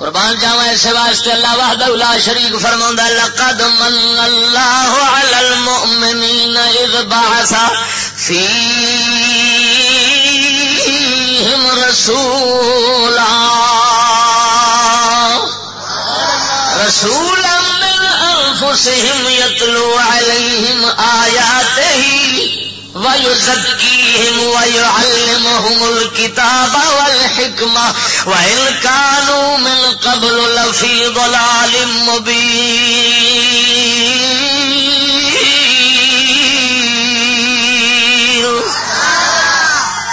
قربان جاوا اسے واسطے اللہ وحدہ لا شریک فرماوندا لقد من اللہ علی المؤمنین اذ بعث فیہم رسولا۔ رسولا من انفسهم يتلو عليهم آياته ويزكيهم ويعلمهم الكتاب والحكمة وإن كانوا من قبل لفي ضلال مبين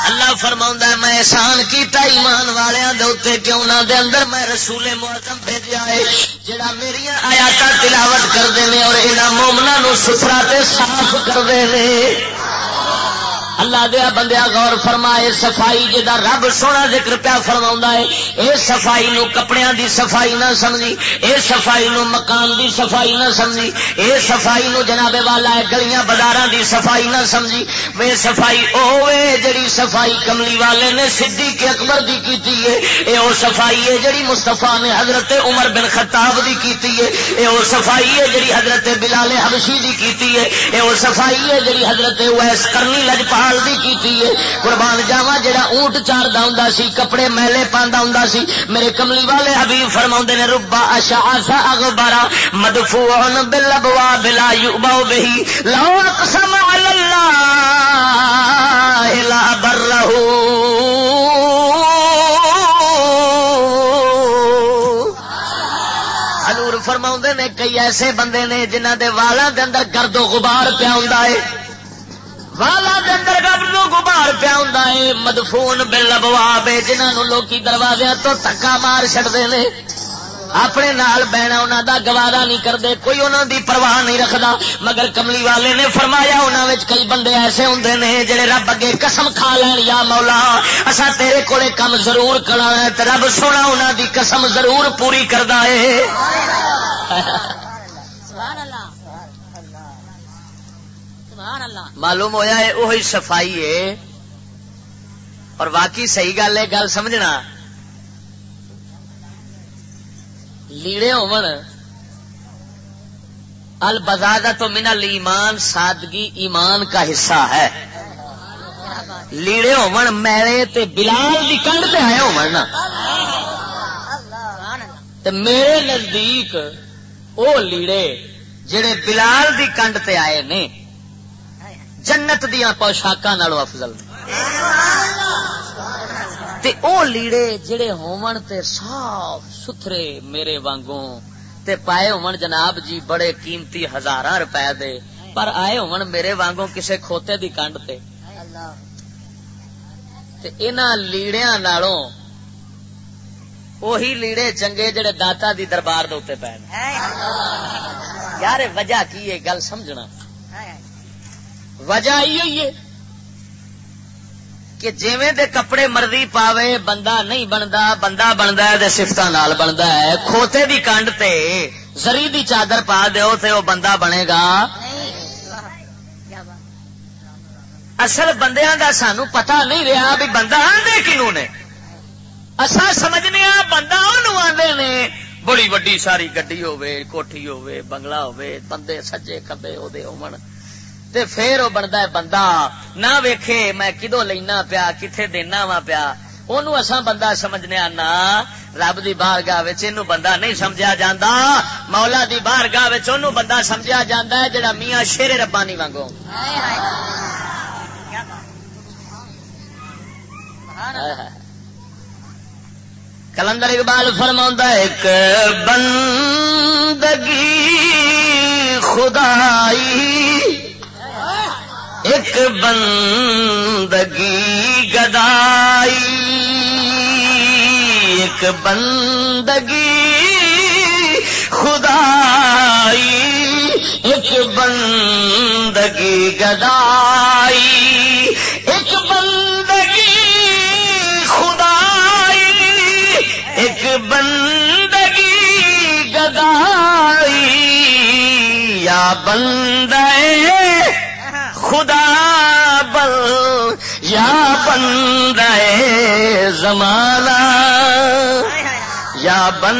اللہ فرما میں احسان کیتا ایمان والوں دے کیوں نہ دے اندر میں رسول معظم بھیجا ہے، جڑا میری آیات تلاوت کرتے ہیں اور یہاں مومنا نو ستھرا تے صاف کرتے ہیں اللہ دیا بندیا غور فرما فرمائے صفائی جا رب سونا ذکر پیا فرما ہے، اے صفائی نو کپڑیاں دی صفائی نہ سمجھی، اے صفائی نو مکان دی صفائی نہ سمجھی، اے صفائی نو جناب والا ہے، گلیاں بازار دی صفائی نہ سمجھی۔ وے صفائی اوے جڑی صفائی کملی والے نے سدھی کے اکبر دی کیتی ہے، اے او صفائی ہے جڑی مستفا نے حضرت عمر بن خطاب دی کیتی ہے، اے او صفائی ہے جڑی حضرت بلال حبشی دی کیتی ہے، اے او صفائی ہے جڑی حضرت ویس کرنی لجپال نال بھی کیتی ہے۔ قربان جاوا جڑا اونٹ چاردا ہوندا سی، کپڑے میلے پاندا ہوندا سی، میرے کملی والے حبیب فرماوندے نے، ربا اشعث اغبرا مدفوع بالابوا بلا يؤبو به لو اقسم على الله لا بره فرما نے، کئی ایسے بندے نے جنہ دے والا دے اندر گرد و غبار پیا ہوں والا اندر نو گبار پیا ہوں مدفون بل بواب جنہوں لوگ دروازے تو تکا مار چڑتے ہیں اپنے نال بہنا انہوں دا گوارا نہیں کرتے کوئی انہوں دی پرواہ نہیں رکھتا مگر کملی والے نے فرمایا انہوں کئی بندے ایسے ہوں نے جڑے رب اگے قسم کھا لین، یا مولا اصا تیرے کولے کم ضرور کرنا ہے رب سونا انہوں دی قسم ضرور پوری کرتا ہے معلوم ہوا ہے وہی صفائی ہے۔ اور واقعی صحیح گل ہے، گل سمجھنا۔ لیڑے البزادہ تو من ایمان سادگی ایمان کا حصہ ہے۔ لیڑے ہون، میلے تے بلال دی کنڈ تے آئے ہون نا۔ تے میرے نزدیک او لیڑے جڑے بلال دی کنڈ تے آئے نے۔ جنت دیا پوشاک افضل تے او لیڑے جڑے ہون تے صاف ستھرے میرے وانگوں تے پائے ہون جناب جی بڑے قیمتی ہزار روپے دے، پر آئے ہون میرے وانگوں کسے کھوتے دی کانڈ تے۔ تے انہاں لیڑیاں نالوں وہی لیڑے چنگے جڑے داتا دی دربار دے پے یار وجہ کی ہے گل سمجھنا؟ وجہ یہ کہ جیویں دے کپڑے مرضی پاوے، بندہ نہیں بنتا بندہ بنتا ہے سفت نال بنتا ہے، کھوتے دی کانڈ تے زری دی چادر پا دیو تے وہ بندہ بنے گا۔ اصل بندیاں دا سانو پتا نہیں رہا بھی بندہ آدھے کنو نے۔ اصا سمجھنے بندہ انہوں آدھے نے۔ بڑی وڈی ساری گڈی ہوے کوٹھی ہوے بنگلہ ہوے بندے سجے کبے وہ تے پھر وہ بنتا ہے بندہ۔ نہ ویکھے میں کدو لینا پیا کتنے دینا وا پیا۔ اُن اصا بندہ سمجھنے نا رب دی بار گاہ بندہ نہیں سمجھا جاتا مولا دی بار گاہ بندہ سمجھا جاتا ہے جڑا میاں شیر ربانی وانگو۔ کلندر اقبال فرما ایک بندگی خدائی ایک بندگی گدائی، ایک بندگی خدائی، ایک بندگی گدائی، ایک بندگی خدائی، ایک بندگی گدائی، یا بندے خدا بل یا بند زمانہ۔ یا بن۔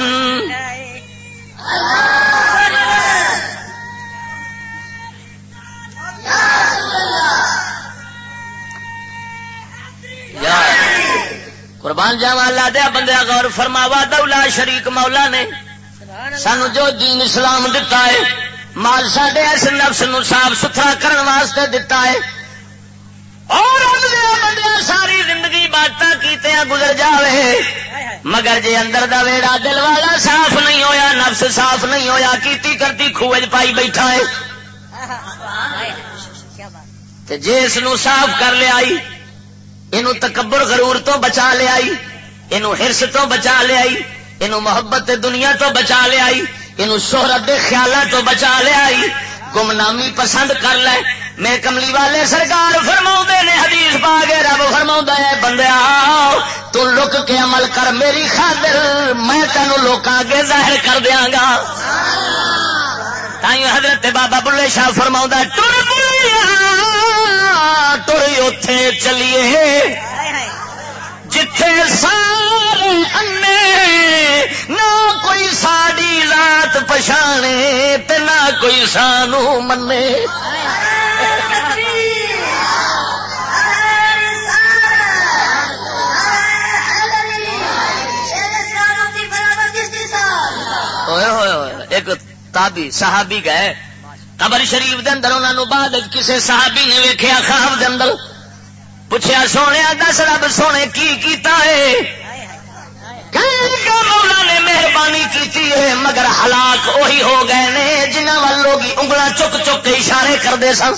قربان جاوا اللہ دیا بندیا غور فرماوا دولا شریک مولا نے۔ سانو جو دین اسلام دتا ہے مال سڈے اس نفس نو صاف ستھرا کرنے واسطے دتا ہے۔ اور بندیا ساری زندگی بات کیتے گزر جاوے۔ مگر جی اندر دا ویڑا دل والا صاف نہیں ہویا، نفس صاف نہیں ہویا، کیتی کرتی خوج پائی بیٹھا ہے۔ جی اس صاف کر لیا یہ تکبر غرور تو بچا لیا یہ ہرس تو بچا لیا یہ محبت دنیا تو بچا لیا یہ شہرت خیالات تو بچا لیا گمنامی پسند کر لے۔ میں کملی والے سرکار فرما نے، حدیث پا گئے رب فرما ہے بندیا تو لک کے عمل کر میری خاطر۔ میں تینوں لوگ اگے ظاہر کر دیا گا۔ تھی حضرت بابا بلے شاہ فرما ٹر ٹر اتے چلیے۔ جتھے سارے انے نہ کوئی ساڑی رات پچھانے نہ کوئی سانو منے۔ ایک تابی صحابی گئے، قبر شریف دے اندر انہوں بعد کسی صحابی نے ویکیا خواب دے اندر۔ پوچھا سونے، دس رب سونے کی کیتا ہے؟ مولا نے مہربانی کی ہے، مگر ہلاک وہی ہو گئے نے جنہ وال لوگ انگلا چک چک کے اشارے کرتے سن۔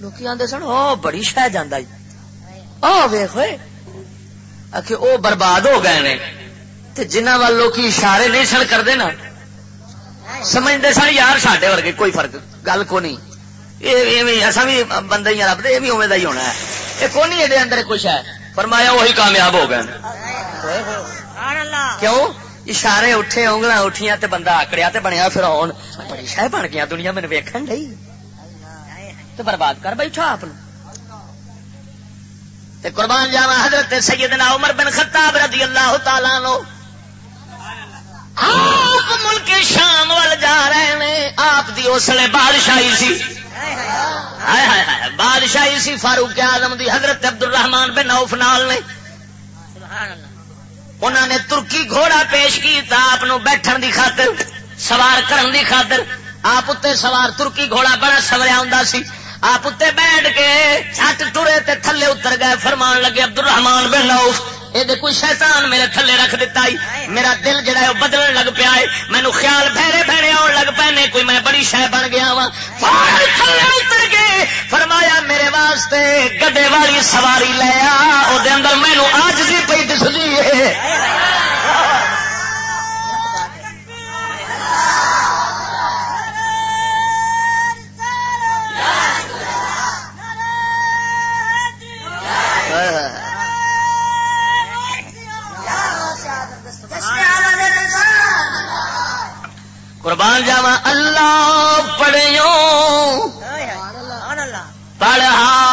لوگ آتے سن وہ بڑی شہ جانا ویخ وہ برباد ہو گئے نے۔ جنہ وال لوگ اشارے نہیں سن کرتے نا سمجھتے سن، یار سڈے ورگے کوئی فرق، گل کو نہیں۔ اصا بھی بندے ہی رب یہ بھی اوے ہی ہونا ہے یہ کون نہیں یہ اندر کچھ ہے فرمایا وہی کامیاب ہو گئے کیوں اشارے اٹھے انگلا اٹھیاں تے بندہ آکڑیا تے بنیا پھر آن بڑی شہ بن گیا دنیا میں ویکن ڈی تو برباد کر بیٹھا آپ قربان جاوا حضرت سیدنا عمر بن خطاب رضی اللہ تعالیٰ نو آپ ملک شام وال جا رہے ہیں آپ دی اسلے بادشاہی سی بادشاہی سی فاروق آزم دی حضرت عبد الرحمان بن نوف نال نے۔ انہوں نے ترکی گھوڑا پیش کیا آپ بیٹھن دی خاطر، سوار کرن دی خاطر۔ آپ اتنے سوار ترکی گھوڑا بڑا سوریا ہوں سی۔ آپ اتنے بیٹھ کے چھٹ ٹرے تے تھلے اتر گئے۔ فرمان لگے عبد الرحمان بن نوف یہ کوئی شیطان میرے تھلے رکھ دیتا ہے۔ میرا دل جڑا ہے وہ بدلن لگ پیا ہے۔ مینو خیال بہرے بہرے آن لگ پے کوئی میں بڑی شہ بن گیا وا اتر کے فرمایا میرے واسطے گدے والی سواری لیا وہ اندر مینو آج بھی پی دسلی ہے۔ قربان جاوا اللہ پڑھو پڑھا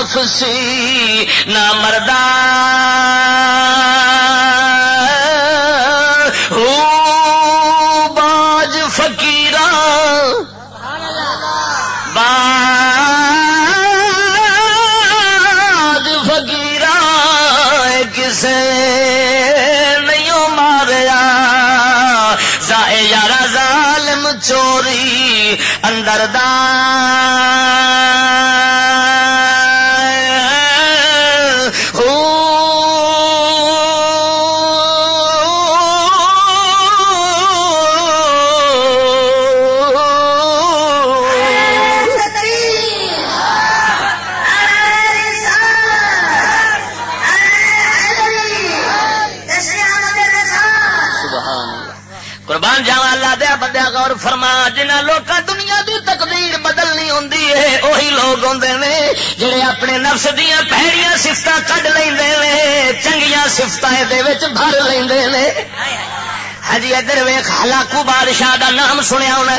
نفسی نہ مردہ باج فکیر باج فکیر کسے نہیں ماریا۔ یار چوری اندر قربان اپنے نفس دیا پہڑیاں سفت کڈ لے چنگیا سفت بھر لے ہجی ہاں ادھر ویخ ہلاکو بادشاہ دا نام سنیا ہونا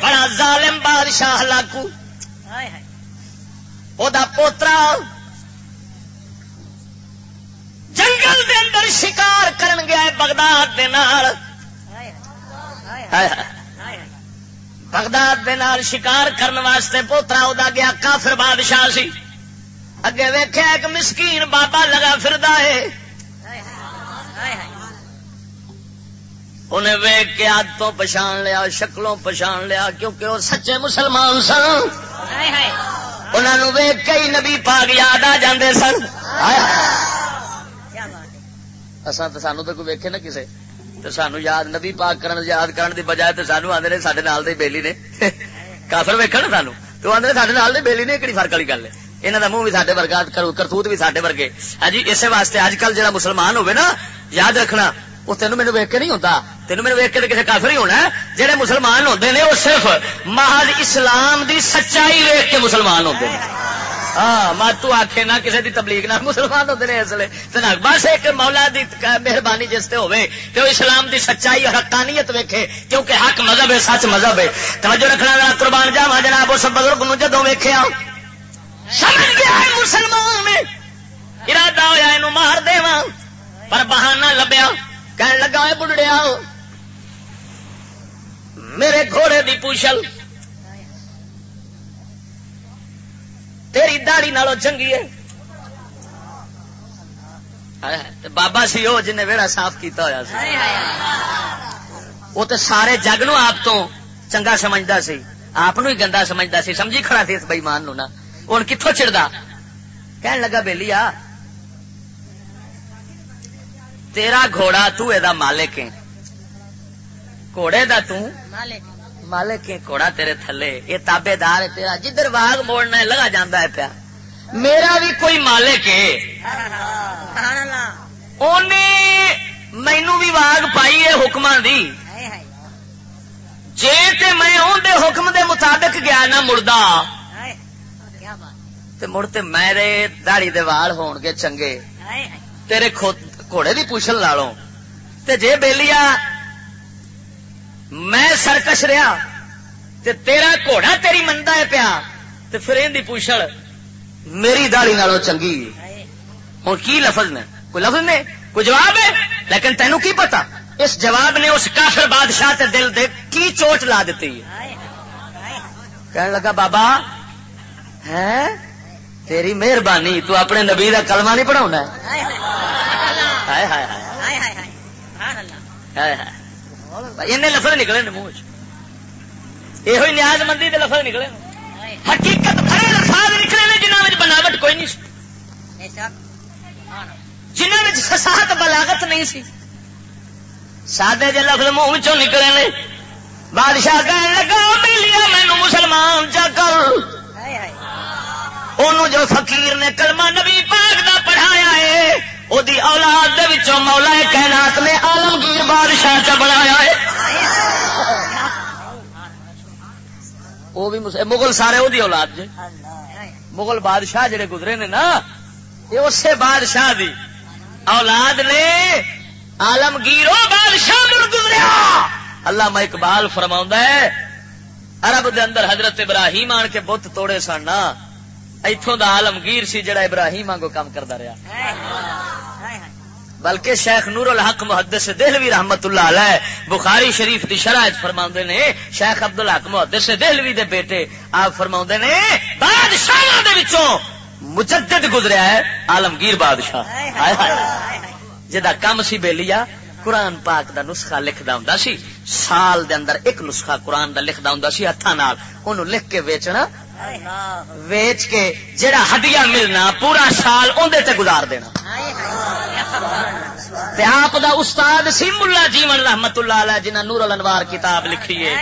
بڑا ظالم بادشاہ ہلاکو۔ وہ پوترا جنگل دے اندر شکار کرن گیا بغداد دے نال۔ ہاں۔ بغداد دے نال شکار کرن واسطے پوترا ادا گیا، کافر بادشاہ سی۔ اگے ویخیا ایک مسکین بابا لگا فردا ہے۔ انہیں ویگ کے ہاتھ تو پچھان لیا، شکلوں پچھان لیا، کیونکہ وہ سچے مسلمان سن۔ انہوں ویگ کئی نبی پاک یاد آ جاندے سن۔ اصا تو سانو تو کوئی ویکے نا کسے؟ تو سانو یاد نبی پاک کرن یاد کرن دی بجائے تو سانو آدھے سارے نال دے بیلی نے کافر ویکن سانو۔ تو آدھے سارے نال دے بیلی نے کہڑی فرق والی گل ہے؟ یہاں کا منہ بھی سارے ورگا کرتوت بھی سارے ورگے۔ ہاں جی اسی واسطے اج کل جا مسلمان ہوئے نا، یاد رکھنا وہ تینوں مینو ویک کے نہیں ہوتا تینوں میرے ویک کے کسی کافر ہی ہونا جہے مسلمان ہوتے ہیں وہ صرف محض اسلام دی سچائی ویک کے مسلمان ہوتے ہیں ہاں مت آخے نہ کسی کی تبلیغ نہ مسلمان ہوتے ہیں اس لیے۔ بس ایک مولا دی مہربانی جس سے ہوے تو اسلام دی سچائی اور حقانیت ویکھے، کیونکہ حق مذہب ہے، سچ مذہب ہے۔ توجہ رکھنا وا قربان جاوا جناب، اس بزرگ نو جدو ویکیا سمجھ گیا ہے مسلمان میں؟ ارادہ ہوا یہ مار دے پر بہانہ لبیا کہنے لگا بڑھڑیا میرے گھوڑے دی پوچھل تیری داڑی نالوں چنگی ہے۔ بابا سی وہ جن ویڑا صاف کیتا ہوا سی۔ وہ تو سارے جگ نو آپ تو چنگا سمجھتا سی۔ آپ ہی گندا سمجھتا سی۔ سمجھی کھڑا تھی اس بئیمان نا۔ ہوں کتوں چڑھتا کہن لگا بہلی آ تیرا گھوڑا تو مالک ہے۔ گھوڑے دا تو مالک۔ مالک کوڑا تیرے تھلے، یہ تابے دار ہے تیرا، جدھر واگ موڑنا ہے، لگا جانا ہے پیا۔ میرا بھی کوئی مالک ہے۔ مینو بھی واگ پائی ہے حکم دی۔ جے تے میں دے حکم دے مطابق گیا نہ مڑدا، تے مڑ تے میرے داڑی دے وال ہون گے چنگے۔ تیرے گھوڑے دی پوچھل لالوں۔ تے جے بیلیا میں سرکش رہا تے تیرا گھوڑا تیری منتا ہے پیا تے پھر ان پوچھل میری داڑی نالوں چنگی۔ ہوں کی لفظ نے؟ کوئی لفظ نے؟ کوئی جواب ہے؟ لیکن تینوں کی پتا اس جواب نے اس کافر بادشاہ تے دل دے کی چوٹ لا دیتی کہنے لگا، بابا ہے تیری مہربانی، تو اپنے نبی کا کلمہ نہیں پڑھا لفظ نکلے منہ یہ نیاز مندی کے لفظ نکلے حقیقت بڑے لفاظ نکلے نے جنہوں بناوٹ کوئی نہیں جنہوں میں فساد بلاغت نہیں سی۔ سادے جی لفظ منہ چ نکلے نے۔ بادشاہ کہنے لگا ملیا مینو مسلمان چا کر۔ جو فقیر نے کلمہ نبی پاک دا پڑھایا ہے وہ اولاد دے وچوں مولا کائنات نے عالمگیر بادشاہ چ بنایا ہے وہ بھی مغل سارے وہ اولاد جی مغل بادشاہ جڑے گزرے نے نا یہ اسے بادشاہ دی اولاد نے آلمگیر بادشاہ گزریا اللہ میں اقبال فرما ہے عرب دے اندر حضرت ابراہیم آن کے بت توڑے سن نا اتوں دا آلمگیر سی جڑا ابراہیم آگو کام کرتا رہا بلکہ شیخ نور الحق محدث دہلوی رحمت اللہ علیہ بخاری شریف دی شرائط فرما نے شیخ ابد الحق محدث دہلوی دے بیٹے آپ فرما نے بادشاہ مجدد گزریا ہے آلمگیر بادشاہ۔ جا کم سی بے لیا قرآن پاک دا نسخہ لکھدا ہوندا سی سال دے اندر ایک نسخہ قرآن دا لکھدا ہوندا سی ہتھاں نال اونوں لکھ کے ویچنا ویچ کے جڑا ہڈیا ملنا پورا سال اندر تے گزار دینا۔ آپ دا استاد سی ملا جیون رحمت اللہ علیہ جنہ نور الانوار کتاب لکھی ہے.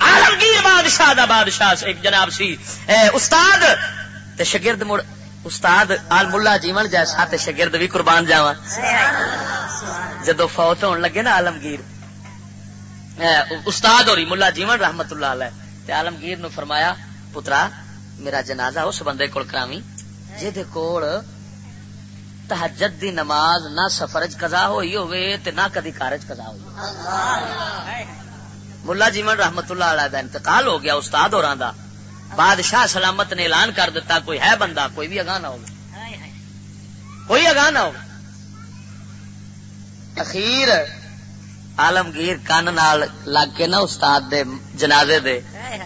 عالمگیر بادشاہ دا بادشاہ ایک جناب سی۔ استاد تے شگرد مڑ استاد آل ملا جیون جیسا تے شگرد بھی قربان جاوا جدو فوت ہون لگے نا عالمگیر استاد ہو رہی ملا جیون رحمت اللہ علیہ تے عالمگیر نو فرمایا پترا میرا جنازہ اس بندے کول کراوی جہد کول تحجد دی نماز نہ سفرج قضا ہوئی ہوئے تے نہ کدی کارج قضا ہوئی ملا جیون رحمت اللہ علیہ دا انتقال ہو گیا استاد اور دا۔ بادشاہ سلامت نے اعلان کر دیتا کوئی ہے بندہ، کوئی بھی اگاہ نہ ہو کوئی اگاہ نہ ہو اخیر عالمگیر کان نال لگ کے نا استاد دے جنازے دے۔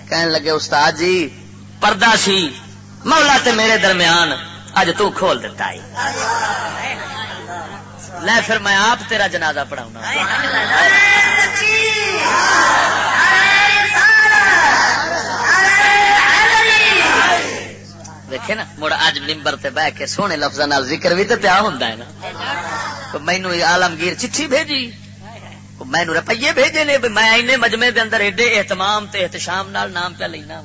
کہنے لگے، استاد جی پردہ سی، مولا تے میرے درمیان اج تو کھول دیتا ہے لے پھر میں آپ تیرا جنازہ پڑھاؤں دیکھے نا، مڑ اج نمبر تے بہ کے سونے لفظ ذکر بھی تو پیا ہوں نا۔ مینو آلمگیر چٹھی بھیجی۔ مینو روپیے بھیجے نے میں اینے مجمے دے اندر ایڈے اہتمام تے احتشام نال نام پہ لینا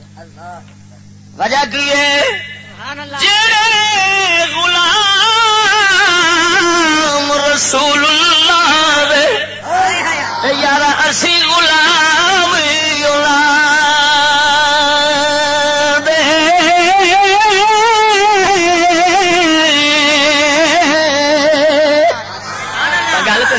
وجہ کی ہے؟ جڑے غلام رسول اللہ یار اسی غلام